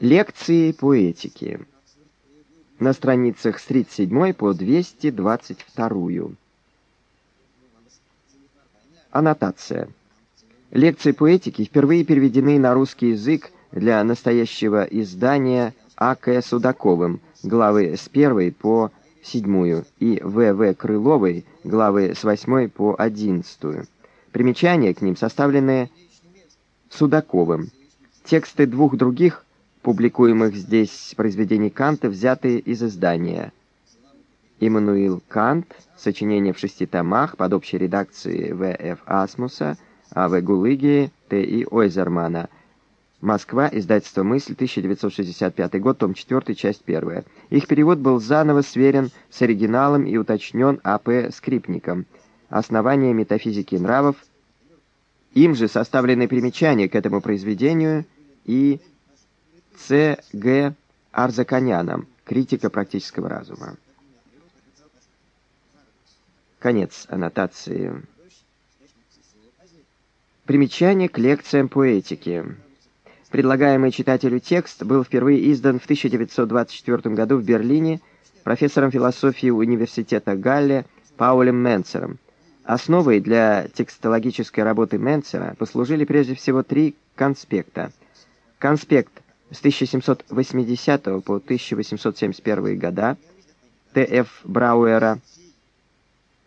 Лекции по этике. На страницах с 37 по 222. Аннотация. Лекции по этике впервые переведены на русский язык для настоящего издания А.К. Судаковым, главы с 1 по 7 и В.В. Крыловой, главы с 8 по 11. Примечания к ним составлены Судаковым. Тексты двух других публикуемых здесь произведений Канта взяты из издания Иммануил Кант, сочинение в шести томах под общей редакцией В.Ф. Асмуса, А.В. Гулыги, Т.И. Ойзермана. Москва, издательство «Мысль», 1965 год, том 4, часть 1. Их перевод был заново сверен с оригиналом и уточнен А.П. Скрипником. Основание метафизики нравов. Им же составлены примечания к этому произведению и Ц. Г. Арзаканяном. Критика практического разума. Конец аннотации. Примечание к лекциям по этике. Предлагаемый читателю текст был впервые издан в 1924 году в Берлине профессором философии университета Галле Паулем Менцером. Основой для текстологической работы Менцера послужили прежде всего три конспекта. Конспект с 1780 по 1871 года Т.Ф. Брауэра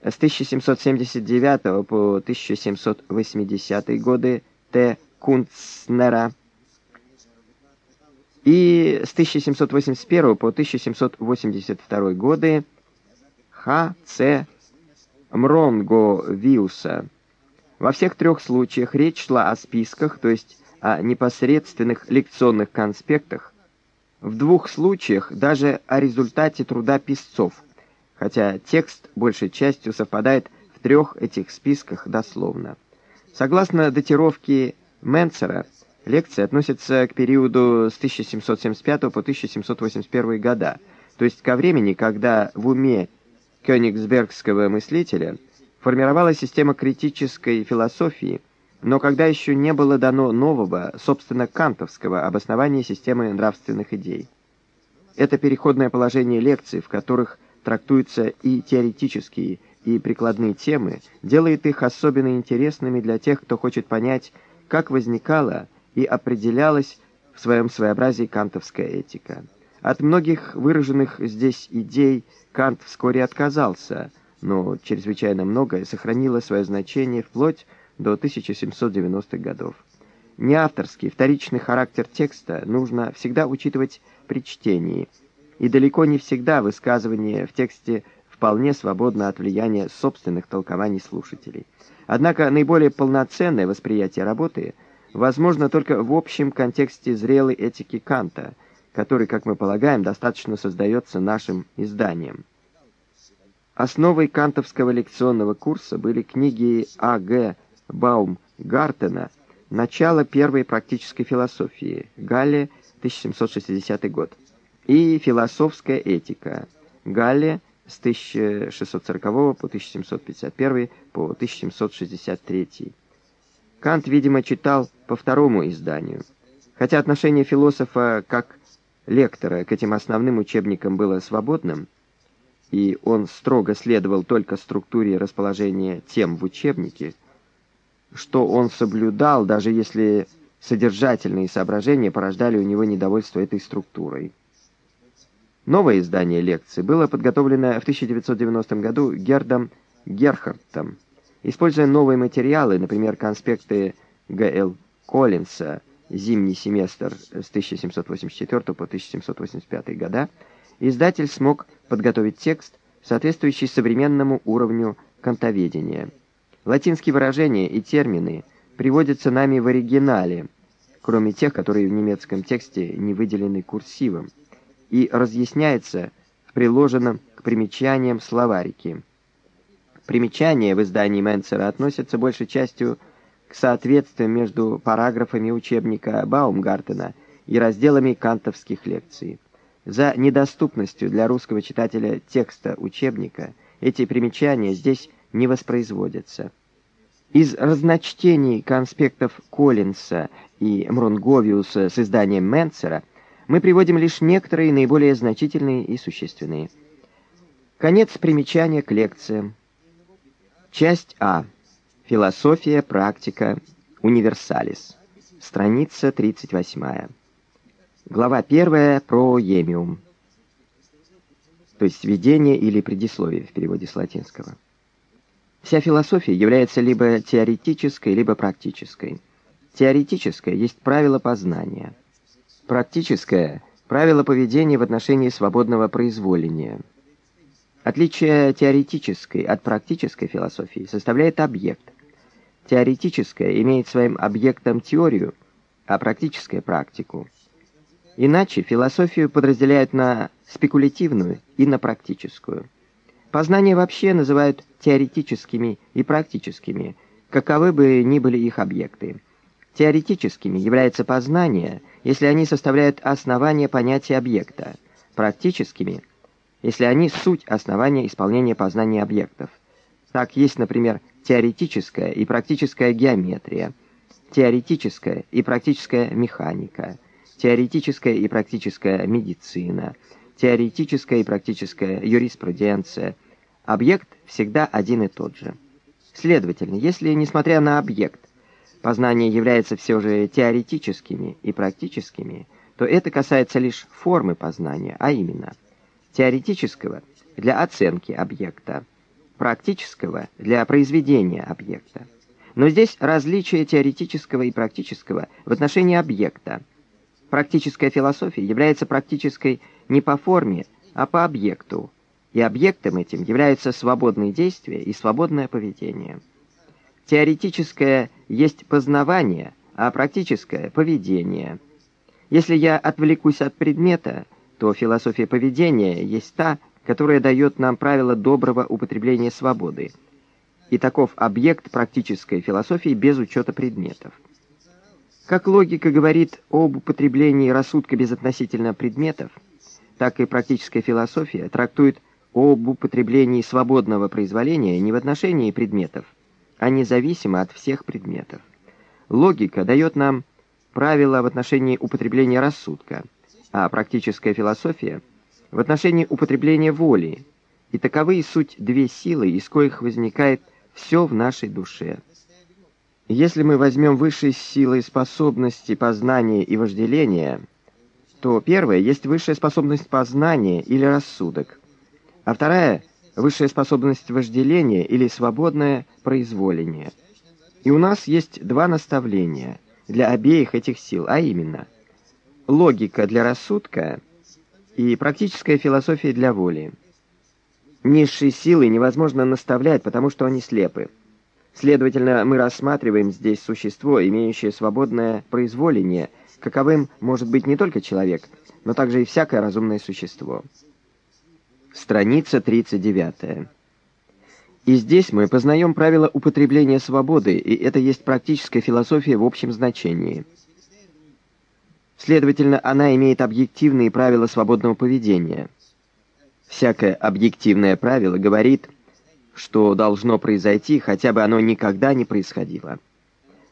с 1779 по 1780 годы Т. Кунцнера и с 1781 по 1782 годы Х. Ц. Мронговиуса. Во всех трех случаях речь шла о списках, то есть о непосредственных лекционных конспектах, в двух случаях даже о результате труда писцов – хотя текст большей частью совпадает в трех этих списках дословно. Согласно датировке Менцера, лекция относится к периоду с 1775 по 1781 года, то есть ко времени, когда в уме кёнигсбергского мыслителя формировалась система критической философии, но когда еще не было дано нового, собственно, кантовского обоснования системы нравственных идей. Это переходное положение лекций, в которых трактуются и теоретические, и прикладные темы, делает их особенно интересными для тех, кто хочет понять, как возникала и определялась в своем своеобразии кантовская этика. От многих выраженных здесь идей Кант вскоре отказался, но чрезвычайно многое сохранило свое значение вплоть до 1790-х годов. Неавторский, вторичный характер текста нужно всегда учитывать при чтении – и далеко не всегда высказывание в тексте вполне свободно от влияния собственных толкований слушателей. Однако наиболее полноценное восприятие работы возможно только в общем контексте зрелой этики Канта, который, как мы полагаем, достаточно создается нашим изданием. Основой кантовского лекционного курса были книги А.Г. Баумгартена «Начало первой практической философии», Галле, 1760 год и «Философская этика» Галле с 1640 по 1751 по 1763. Кант, видимо, читал по второму изданию. Хотя отношение философа как лектора к этим основным учебникам было свободным, и он строго следовал только структуре расположения тем в учебнике, что он соблюдал, даже если содержательные соображения порождали у него недовольство этой структурой. Новое издание лекции было подготовлено в 1990 году Гердом Герхардтом. Используя новые материалы, например, конспекты Г.Л. Коллинса «Зимний семестр» с 1784 по 1785 года, издатель смог подготовить текст, соответствующий современному уровню кантоведения. Латинские выражения и термины приводятся нами в оригинале, кроме тех, которые в немецком тексте не выделены курсивом и разъясняется в приложенном к примечаниям словарике. Примечания в издании Менцера относятся большей частью к соответствию между параграфами учебника Баумгартена и разделами кантовских лекций. За недоступностью для русского читателя текста учебника эти примечания здесь не воспроизводятся. Из разночтений конспектов Коллинса и Мронговиуса с изданием Менцера мы приводим лишь некоторые наиболее значительные и существенные. Конец примечания к лекциям. Часть А. Философия, практика, универсалис. Страница 38. Глава 1 про емиум. То есть введение или предисловие в переводе с латинского. Вся философия является либо теоретической, либо практической. Теоретическое есть правило познания. Практическое – правило поведения в отношении свободного произволения. Отличие теоретической от практической философии составляет объект. Теоретическое имеет своим объектом теорию, а практическое – практику. Иначе философию подразделяют на спекулятивную и на практическую. Познания вообще называют теоретическими и практическими, каковы бы ни были их объекты. Теоретическими является познание, если они составляют основание понятия объекта, практическими, если они суть основания исполнения познания объектов. Так есть, например, теоретическая и практическая геометрия, теоретическая и практическая механика, теоретическая и практическая медицина – теоретическая и практическая юриспруденция. Объект всегда один и тот же. Следовательно, если, несмотря на объект, познания являются все же теоретическими и практическими, то это касается лишь формы познания, а именно теоретического для оценки объекта, практического для произведения объекта. Но здесь различие теоретического и практического в отношении объекта. Практическая философия является практической не по форме, а по объекту, и объектом этим являются свободные действия и свободное поведение. Теоретическое есть познавание, а практическое — поведение. Если я отвлекусь от предмета, то философия поведения есть та, которая дает нам правила доброго употребления свободы. И таков объект практической философии без учета предметов. Как логика говорит об употреблении рассудка безотносительно предметов, так и практическая философия трактует об употреблении свободного произволения не в отношении предметов, а независимо от всех предметов. Логика дает нам правила в отношении употребления рассудка, а практическая философия — в отношении употребления воли, и таковы и суть две силы, из коих возникает все в нашей душе. Если мы возьмем высшие силы способности познания и вожделения — то первая есть высшая способность познания или рассудок, а вторая — высшая способность вожделения или свободное произволение. И у нас есть два наставления для обеих этих сил, а именно логика для рассудка и практическая философия для воли. Низшие силы невозможно наставлять, потому что они слепы. Следовательно, мы рассматриваем здесь существо, имеющее свободное произволение — каковым может быть не только человек, но также и всякое разумное существо. Страница 39. И здесь мы познаем правила употребления свободы, и это есть практическая философия в общем значении. Следовательно, она имеет объективные правила свободного поведения. Всякое объективное правило говорит, что должно произойти, хотя бы оно никогда не происходило.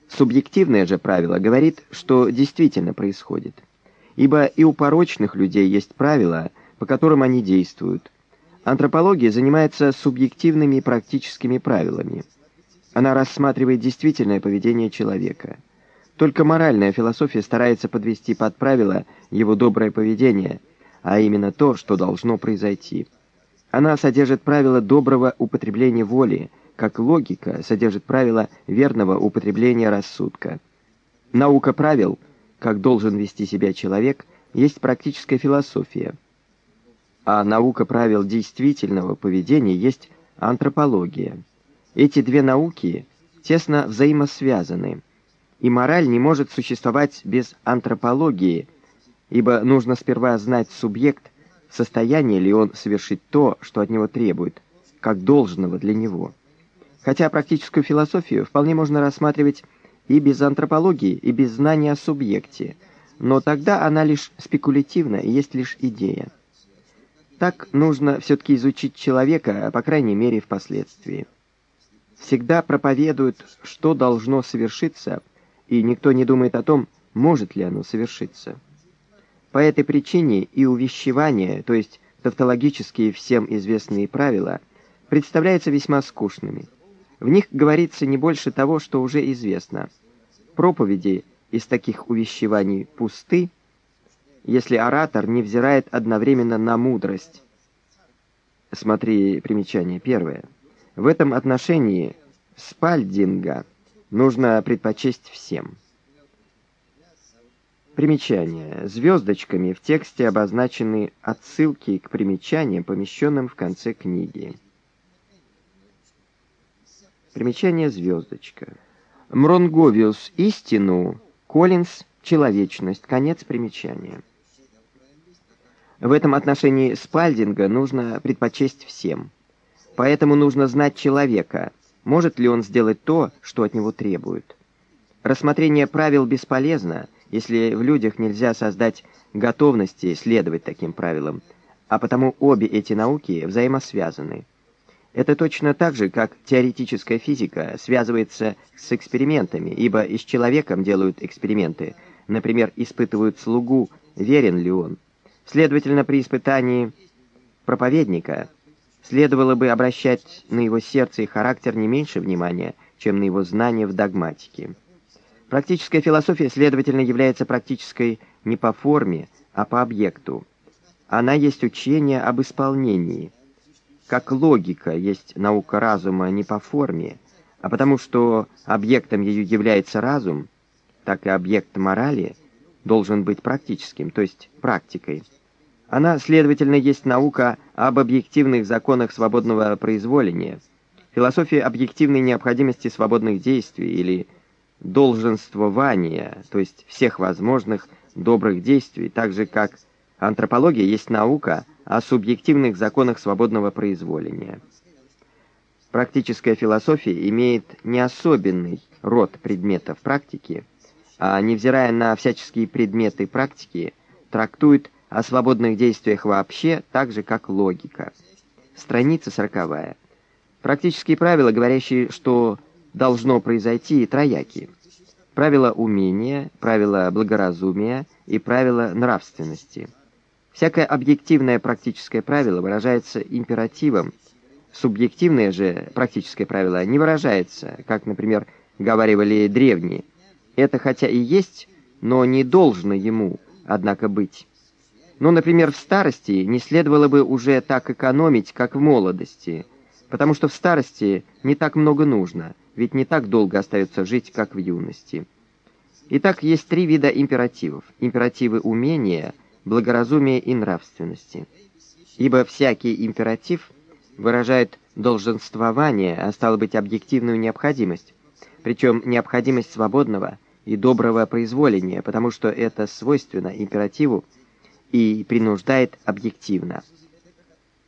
Субъективное же правило говорит, что действительно происходит. Ибо и у порочных людей есть правила, по которым они действуют. Антропология занимается субъективными практическими правилами. Она рассматривает действительное поведение человека. Только моральная философия старается подвести под правило его доброе поведение, а именно то, что должно произойти. Она содержит правила доброго употребления воли, как логика содержит правила верного употребления рассудка. Наука правил, как должен вести себя человек, есть практическая философия. А наука правил действительного поведения есть антропология. Эти две науки тесно взаимосвязаны, и мораль не может существовать без антропологии, ибо нужно сперва знать субъект, в состоянии ли он совершить то, что от него требует, как должного для него. Хотя практическую философию вполне можно рассматривать и без антропологии, и без знания о субъекте, но тогда она лишь спекулятивна и есть лишь идея. Так нужно все-таки изучить человека, по крайней мере, впоследствии. всегда проповедует, что должно совершиться, и никто не думает о том, может ли оно совершиться. По этой причине и увещевания, то есть тавтологические всем известные правила, представляются весьма скучными. В них говорится не больше того, что уже известно. Проповеди из таких увещеваний пусты, если оратор не взирает одновременно на мудрость. Смотри примечание первое. В этом отношении Спальдинга нужно предпочесть всем. Примечание. Звездочками в тексте обозначены отсылки к примечаниям, помещенным в конце книги. Примечание звездочка. Мронговиус – истину, Коллинз – человечность. Конец примечания. В этом отношении Спальдинга нужно предпочесть всем. Поэтому нужно знать человека, может ли он сделать то, что от него требуют. Рассмотрение правил бесполезно, если в людях нельзя создать готовности следовать таким правилам, а потому обе эти науки взаимосвязаны. Это точно так же, как теоретическая физика связывается с экспериментами, ибо и с человеком делают эксперименты. Например, испытывают слугу, верен ли он. Следовательно, при испытании проповедника следовало бы обращать на его сердце и характер не меньше внимания, чем на его знания в догматике. Практическая философия, следовательно, является практической не по форме, а по объекту. Она есть учение об исполнении – как логика есть наука разума не по форме, а потому что объектом ее является разум, так и объект морали должен быть практическим, то есть практикой. Она, следовательно, есть наука об объективных законах свободного произволения, философия объективной необходимости свободных действий или долженствования, то есть всех возможных добрых действий, так же как антропология есть наука о субъективных законах свободного произволения. Практическая философия имеет не особенный род предметов практики, а, невзирая на всяческие предметы практики, трактует о свободных действиях вообще так же, как логика. Страница сороковая. Практические правила, говорящие, что должно произойти, трояки. Правила умения, правила благоразумия и правила нравственности – Всякое объективное практическое правило выражается императивом, субъективное же практическое правило не выражается, как, например, говаривали древние. Это хотя и есть, но не должно ему, однако, быть. Но, например, в старости не следовало бы уже так экономить, как в молодости, потому что в старости не так много нужно, ведь не так долго остается жить, как в юности. Итак, есть три вида императивов. Императивы умения – благоразумия и нравственности. Ибо всякий императив выражает долженствование, а стало быть объективную необходимость, причем необходимость свободного и доброго произволения, потому что это свойственно императиву и принуждает объективно.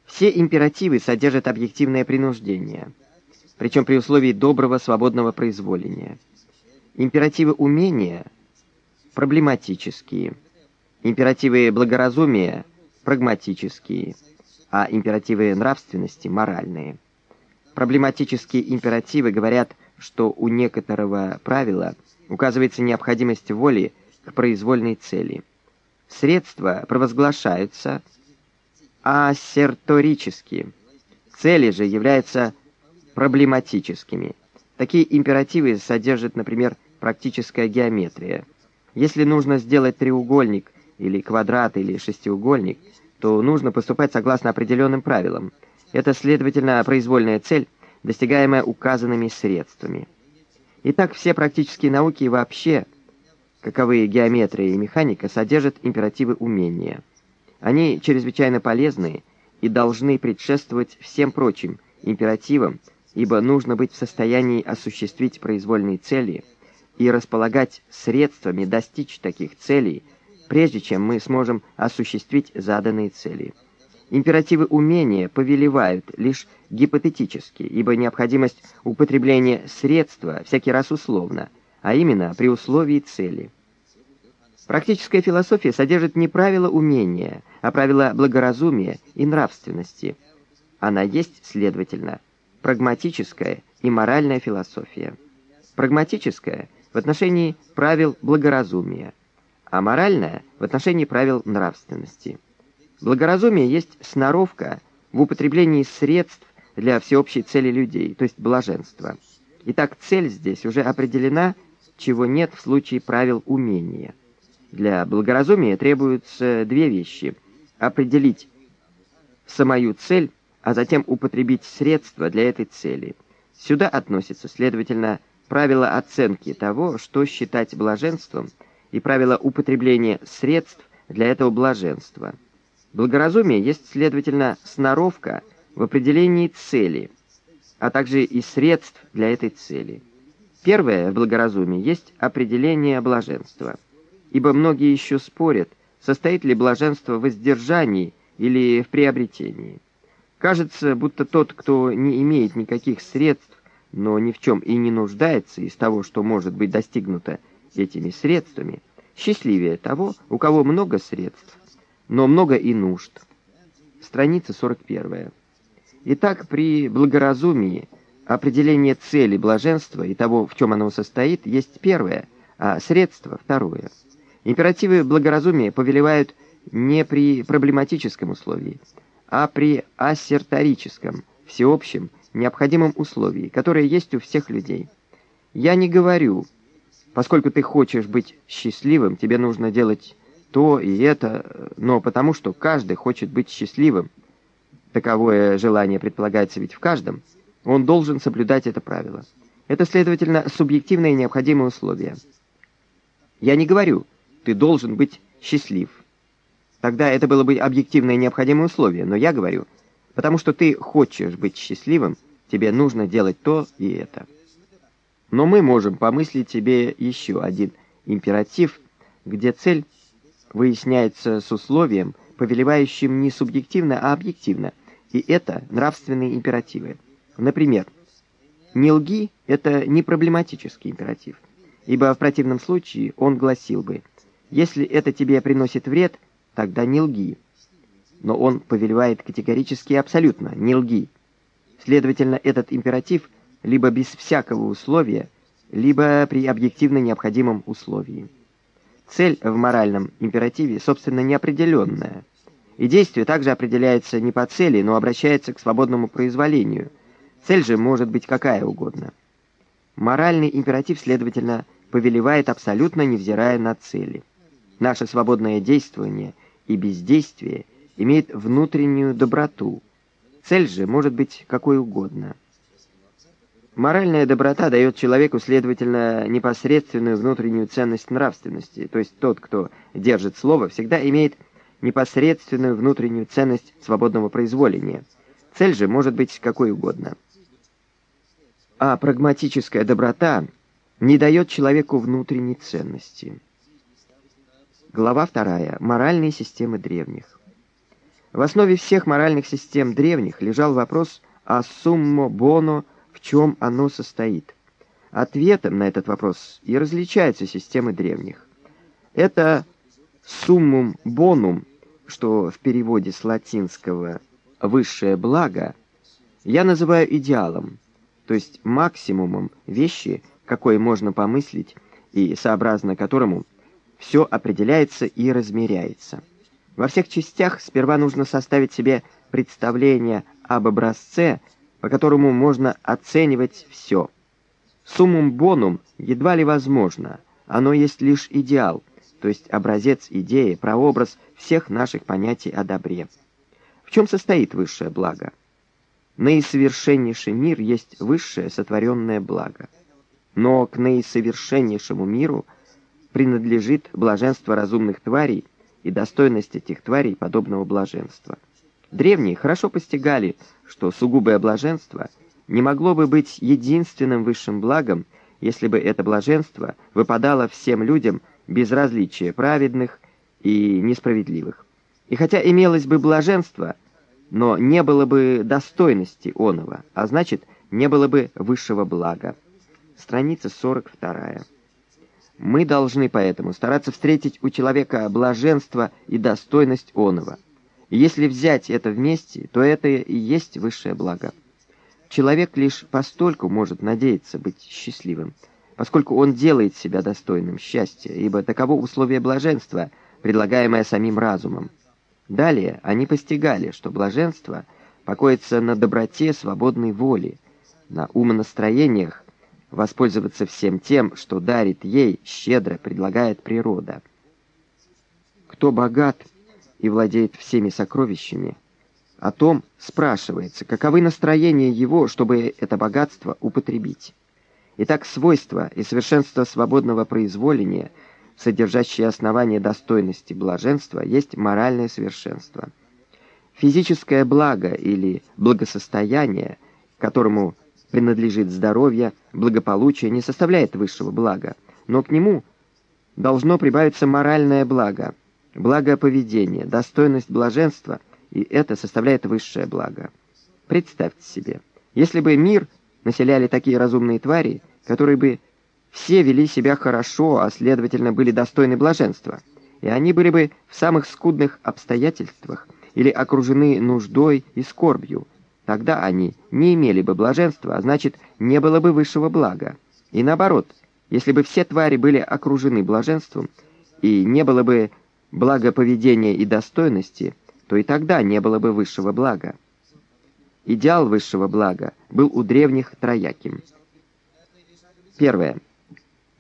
Все императивы содержат объективное принуждение, причем при условии доброго свободного произволения. Императивы умения проблематические – Императивы благоразумия – прагматические, а императивы нравственности – моральные. Проблематические императивы говорят, что у некоторого правила указывается необходимость воли к произвольной цели. Средства провозглашаются ассерторически, цели же являются проблематическими. Такие императивы содержат, например, практическая геометрия. Если нужно сделать треугольник или квадрат, или шестиугольник, то нужно поступать согласно определенным правилам. Это, следовательно, произвольная цель, достигаемая указанными средствами. Итак, все практические науки вообще, каковы геометрия и механика, содержат императивы умения. Они чрезвычайно полезны и должны предшествовать всем прочим императивам, ибо нужно быть в состоянии осуществить произвольные цели и располагать средствами достичь таких целей – прежде чем мы сможем осуществить заданные цели. Императивы умения повелевают лишь гипотетически, ибо необходимость употребления средства всякий раз условна, а именно при условии цели. Практическая философия содержит не правила умения, а правила благоразумия и нравственности. Она есть, следовательно, прагматическая и моральная философия. Прагматическая в отношении правил благоразумия, а моральная в отношении правил нравственности. Благоразумие есть сноровка в употреблении средств для всеобщей цели людей, то есть блаженства. Итак, цель здесь уже определена, чего нет в случае правил умения. Для благоразумия требуются две вещи – определить самую цель, а затем употребить средства для этой цели. Сюда относится, следовательно, правило оценки того, что считать блаженством, и правило употребления средств для этого блаженства. Благоразумие есть, следовательно, сноровка в определении цели, а также и средств для этой цели. Первое в благоразумии есть определение блаженства, ибо многие еще спорят, состоит ли блаженство в воздержании или в приобретении. Кажется, будто тот, кто не имеет никаких средств, но ни в чем и не нуждается из того, что может быть достигнуто этими средствами, счастливее того, у кого много средств, но много и нужд. Страница 41. Итак, при благоразумии определение цели блаженства и того, в чем оно состоит, есть первое, а средство — второе. Императивы благоразумия повелевают не при проблематическом условии, а при ассерторическом, всеобщем, необходимом условии, которое есть у всех людей. Я не говорю, поскольку ты хочешь быть счастливым, тебе нужно делать то и это, но потому что каждый хочет быть счастливым, таковое желание предполагается ведь в каждом, он должен соблюдать это правило. Это, следовательно, субъективное необходимое условие. Я не говорю, ты должен быть счастлив. Тогда это было бы объективное необходимое условие, но я говорю, потому что ты хочешь быть счастливым, тебе нужно делать то и это. Но мы можем помыслить себе еще один императив, где цель выясняется с условием, повелевающим не субъективно, а объективно, и это нравственные императивы. Например, «не лги» — это не проблематический императив, ибо в противном случае он гласил бы «если это тебе приносит вред, тогда не лги». Но он повелевает категорически и абсолютно «не лги». Следовательно, этот императив либо без всякого условия, либо при объективно необходимом условии. Цель в моральном императиве, собственно, неопределенная. И действие также определяется не по цели, но обращается к свободному произволению. Цель же может быть какая угодно. Моральный императив, следовательно, повелевает абсолютно невзирая на цели. Наше свободное действование и бездействие имеет внутреннюю доброту. Цель же может быть какой угодно. Моральная доброта дает человеку, следовательно, непосредственную внутреннюю ценность нравственности, то есть тот, кто держит слово, всегда имеет непосредственную внутреннюю ценность свободного произволения. Цель же может быть какой угодно. А прагматическая доброта не дает человеку внутренней ценности. Глава 2. Моральные системы древних. В основе всех моральных систем древних лежал вопрос о суммо боно в чем оно состоит. Ответом на этот вопрос и различаются системы древних. Это суммум бонум, что в переводе с латинского «высшее благо», я называю идеалом, то есть максимумом вещи, какой можно помыслить и сообразно которому все определяется и размеряется. Во всех частях сперва нужно составить себе представление об образце, по которому можно оценивать все. Суммум бонум едва ли возможно, оно есть лишь идеал, то есть образец идеи, прообраз всех наших понятий о добре. В чем состоит высшее благо? Наисовершеннейший мир есть высшее сотворенное благо. Но к наисовершеннейшему миру принадлежит блаженство разумных тварей и достойность этих тварей подобного блаженства. Древние хорошо постигали, что сугубое блаженство не могло бы быть единственным высшим благом, если бы это блаженство выпадало всем людям без различия праведных и несправедливых. И хотя имелось бы блаженство, но не было бы достойности оного, а значит, не было бы высшего блага. Страница 42. Мы должны поэтому стараться встретить у человека блаженство и достойность оного – если взять это вместе, то это и есть высшее благо. человек лишь постольку может надеяться быть счастливым, поскольку он делает себя достойным счастья, ибо таково условие блаженства, предлагаемое самим разумом. Далее они постигали, что блаженство покоится на доброте свободной воли, на умонастроениях, воспользоваться всем тем, что дарит ей, щедро предлагает природа. Кто богат и владеет всеми сокровищами, о том спрашивается, каковы настроения его, чтобы это богатство употребить. Итак, свойства и совершенство свободного произволения, содержащие основание достойности блаженства, есть моральное совершенство. Физическое благо или благосостояние, которому принадлежит здоровье, благополучие, не составляет высшего блага, но к нему должно прибавиться моральное благо, благоповедение, достойность блаженства, и это составляет высшее благо. Представьте себе, если бы мир населяли такие разумные твари, которые бы все вели себя хорошо, а следовательно были достойны блаженства, и они были бы в самых скудных обстоятельствах или окружены нуждой и скорбью, Тогда они не имели бы блаженства, а значит, не было бы высшего блага. И наоборот, если бы все твари были окружены блаженством, и не было бы благоповедения и достойности, то и тогда не было бы высшего блага. Идеал высшего блага был у древних трояким. Первое.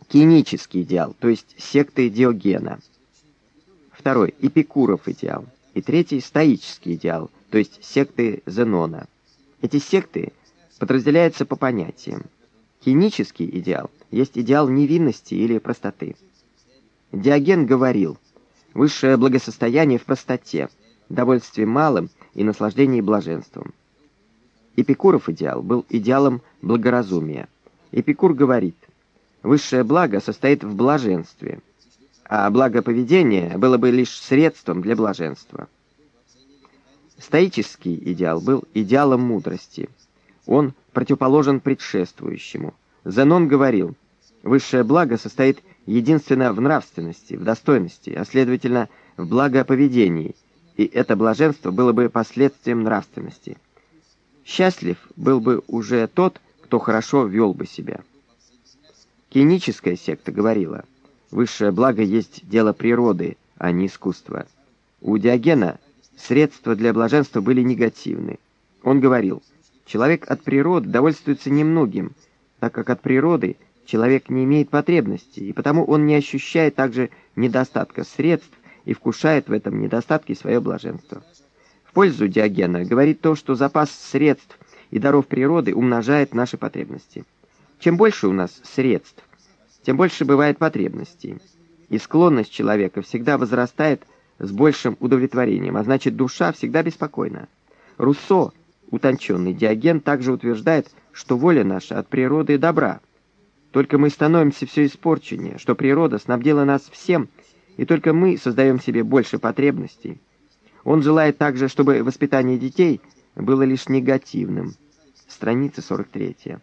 Кинический идеал, то есть секты Диогена. Второй. Эпикуров идеал. И третий. Стоический идеал, то есть секты Зенона. Эти секты подразделяются по понятиям. Хинический идеал есть идеал невинности или простоты. Диоген говорил, высшее благосостояние в простоте, довольстве малым и наслаждении блаженством. Эпикуров идеал был идеалом благоразумия. Эпикур говорит, высшее благо состоит в блаженстве, а благоповедение было бы лишь средством для блаженства. Стоический идеал был идеалом мудрости. Он противоположен предшествующему. Зенон говорил, высшее благо состоит единственно в нравственности, в достойности, а следовательно в благоповедении, и это блаженство было бы последствием нравственности. Счастлив был бы уже тот, кто хорошо вел бы себя. Киническая секта говорила, высшее благо есть дело природы, а не искусства. У Диогена средства для блаженства были негативны. Он говорил, человек от природы довольствуется немногим, так как от природы человек не имеет потребности, и потому он не ощущает также недостатка средств и вкушает в этом недостатке свое блаженство. В пользу Диогена говорит то, что запас средств и даров природы умножает наши потребности. Чем больше у нас средств, тем больше бывает потребностей, и склонность человека всегда возрастает с большим удовлетворением, а значит душа всегда беспокойна. Руссо, утонченный Диоген, также утверждает, что воля наша от природы добра. Только мы становимся все испорченнее, что природа снабдила нас всем, и только мы создаем себе больше потребностей. Он желает также, чтобы воспитание детей было лишь негативным. Страница 43.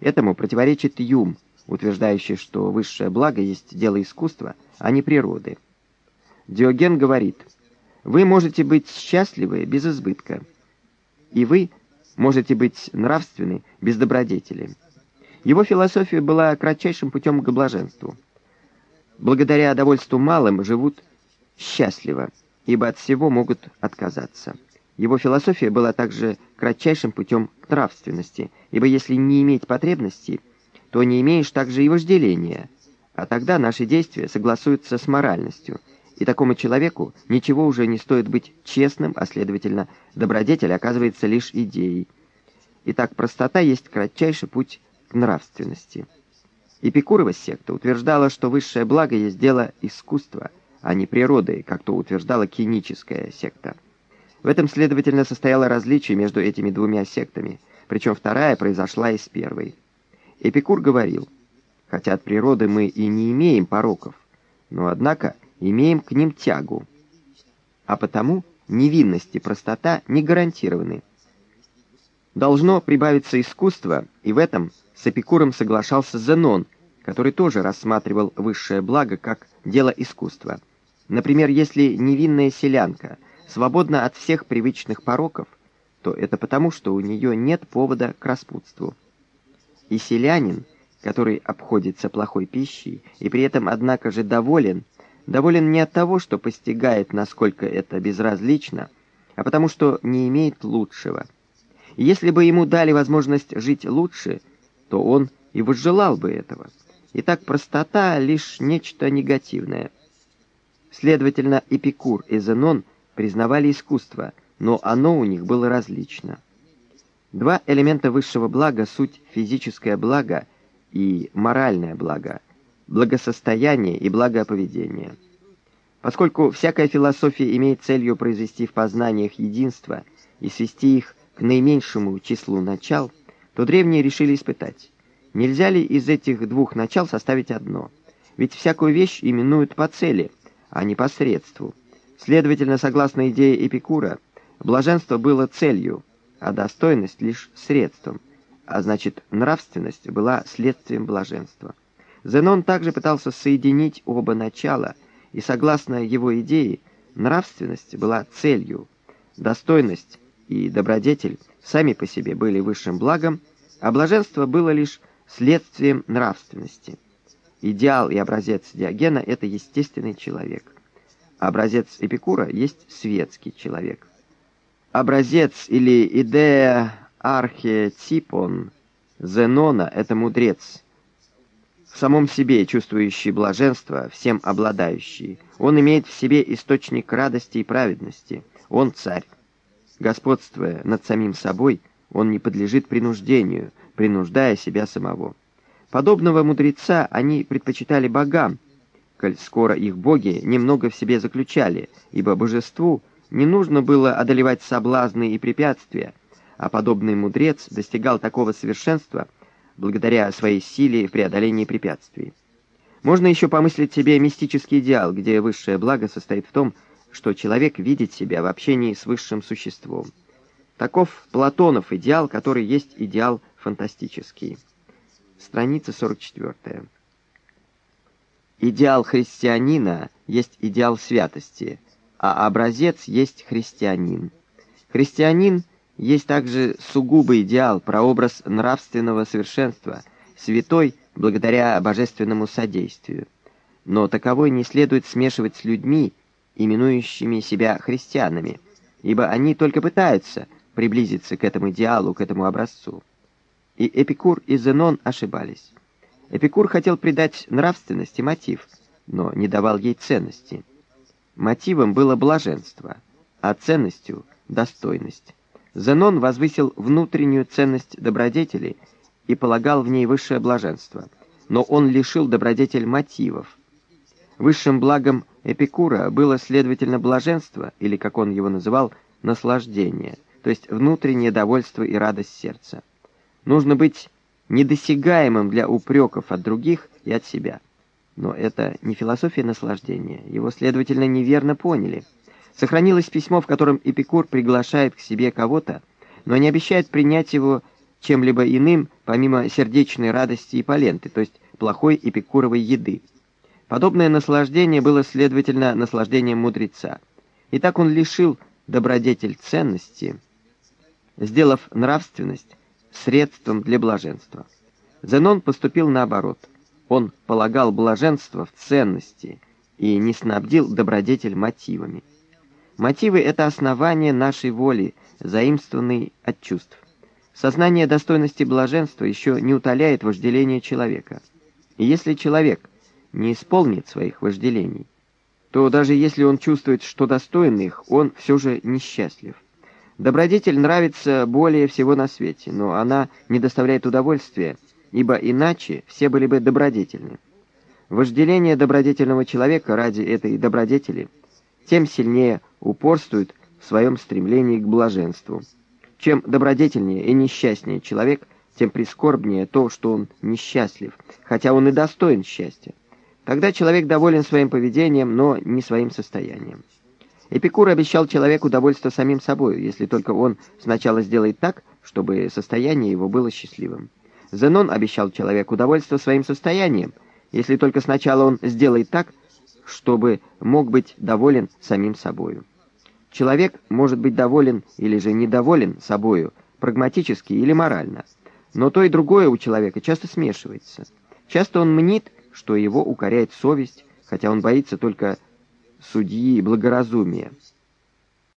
Этому противоречит Юм, утверждающий, что высшее благо есть дело искусства, а не природы. Диоген говорит, вы можете быть счастливы без избытка, и вы можете быть нравственны без добродетели. Его философия была кратчайшим путем к блаженству. Благодаря довольству малым живут счастливо, ибо от всего могут отказаться. Его философия была также кратчайшим путем к нравственности, ибо если не иметь потребностей, то не имеешь также и вожделения, а тогда наши действия согласуются с моральностью – и такому человеку ничего уже не стоит быть честным, а следовательно, добродетель оказывается лишь идеей. Итак, простота есть кратчайший путь нравственности. Эпикурова секта утверждала, что высшее благо есть дело искусства, а не природы, как то утверждала киническая секта. В этом, следовательно, состояло различие между этими двумя сектами, причем вторая произошла из первой. Эпикур говорил, хотя от природы мы и не имеем пороков, но, однако, имеем к ним тягу, а потому невинность и простота не гарантированы. Должно прибавиться искусство, и в этом с Эпикуром соглашался Зенон, который тоже рассматривал высшее благо как дело искусства. Например, если невинная селянка свободна от всех привычных пороков, то то это потому, что у нее нет повода к распутству. И селянин, который обходится плохой пищей и при этом, однако же, доволен, доволен не от того, что постигает, насколько это безразлично, а потому что не имеет лучшего. Если бы ему дали возможность жить лучше, то он и возжелал бы этого. Итак, простота — лишь нечто негативное. Следовательно, Эпикур и Зенон признавали искусство, но оно у них было различно. Два элемента высшего блага — суть физическое благо и моральное благо, благосостояние и благоповедение. Поскольку всякая философия имеет целью произвести в познаниях единство и свести их к наименьшему числу начал, то древние решили испытать, нельзя ли из этих двух начал составить одно. Ведь всякую вещь именуют по цели, а не по средству. Следовательно, согласно идее Эпикура, блаженство было целью, а достойность лишь средством, а значит, нравственность была следствием блаженства. Зенон также пытался соединить оба начала, и согласно его идее, нравственность была целью, достойность и добродетель сами по себе были высшим благом, а блаженство было лишь следствием нравственности. Идеал и образец Диогена — это естественный человек. Образец Эпикура есть светский человек. Образец или идея архетипон Зенона — это мудрец, в самом себе чувствующий блаженство, всем обладающий. Он имеет в себе источник радости и праведности. Он царь. Господствуя над самим собой, он не подлежит принуждению, принуждая себя самого. Подобного мудреца они предпочитали богам, коль скоро их боги немного в себе заключали, ибо божеству не нужно было одолевать соблазны и препятствия, а подобный мудрец достигал такого совершенства благодаря своей силе в преодолении препятствий. Можно еще помыслить себе мистический идеал, где высшее благо состоит в том, что человек видит себя в общении с высшим существом. Таков Платонов идеал, который есть идеал фантастический. Страница 44. Идеал христианина есть идеал святости, а образец есть христианин. Христианин есть также сугубый идеал, прообраз нравственного совершенства, святой благодаря божественному содействию. Но таковой не следует смешивать с людьми, именующими себя христианами, ибо они только пытаются приблизиться к этому идеалу, к этому образцу. И Эпикур и Зенон ошибались. Эпикур хотел придать нравственности мотив, но не давал ей ценности. Мотивом было блаженство, а ценностью — достойность. Зенон возвысил внутреннюю ценность добродетели и полагал в ней высшее блаженство, но он лишил добродетель мотивов. Высшим благом Эпикура было, следовательно, блаженство, или, как он его называл, наслаждение, то есть внутреннее довольство и радость сердца. Нужно быть недосягаемым для упреков от других и от себя. Но это не философия наслаждения, его, следовательно, неверно поняли. Сохранилось письмо, в котором Эпикур приглашает к себе кого-то, но не обещает принять его чем-либо иным, помимо сердечной радости и поленты, то есть плохой эпикуровой еды. Подобное наслаждение было, следовательно, наслаждением мудреца. И так он лишил добродетель ценности, сделав нравственность средством для блаженства. Зенон поступил наоборот. Он полагал блаженство в ценности и не снабдил добродетель мотивами. Мотивы — это основание нашей воли, заимствованной от чувств. Сознание достойности блаженства еще не утоляет вожделение человека. И если человек не исполнит своих вожделений, то даже если он чувствует, что достоин их, он все же несчастлив. Добродетель нравится более всего на свете, но она не доставляет удовольствия, ибо иначе все были бы добродетельны. Вожделение добродетельного человека ради этой добродетели тем сильнее упорствует в своем стремлении к блаженству. Чем добродетельнее и несчастнее человек, тем прискорбнее то, что он несчастлив, хотя он и достоин счастья. Тогда человек доволен своим поведением, но не своим состоянием. Эпикур обещал человеку довольство самим собой, если только он сначала сделает так, чтобы состояние его было счастливым. Зенон обещал человеку довольство своим состоянием, если только сначала он сделает так, чтобы мог быть доволен самим собою. Человек может быть доволен или же недоволен собою, прагматически или морально. Но то и другое у человека часто смешивается. Часто он мнит, что его укоряет совесть, хотя он боится только судьи и благоразумия.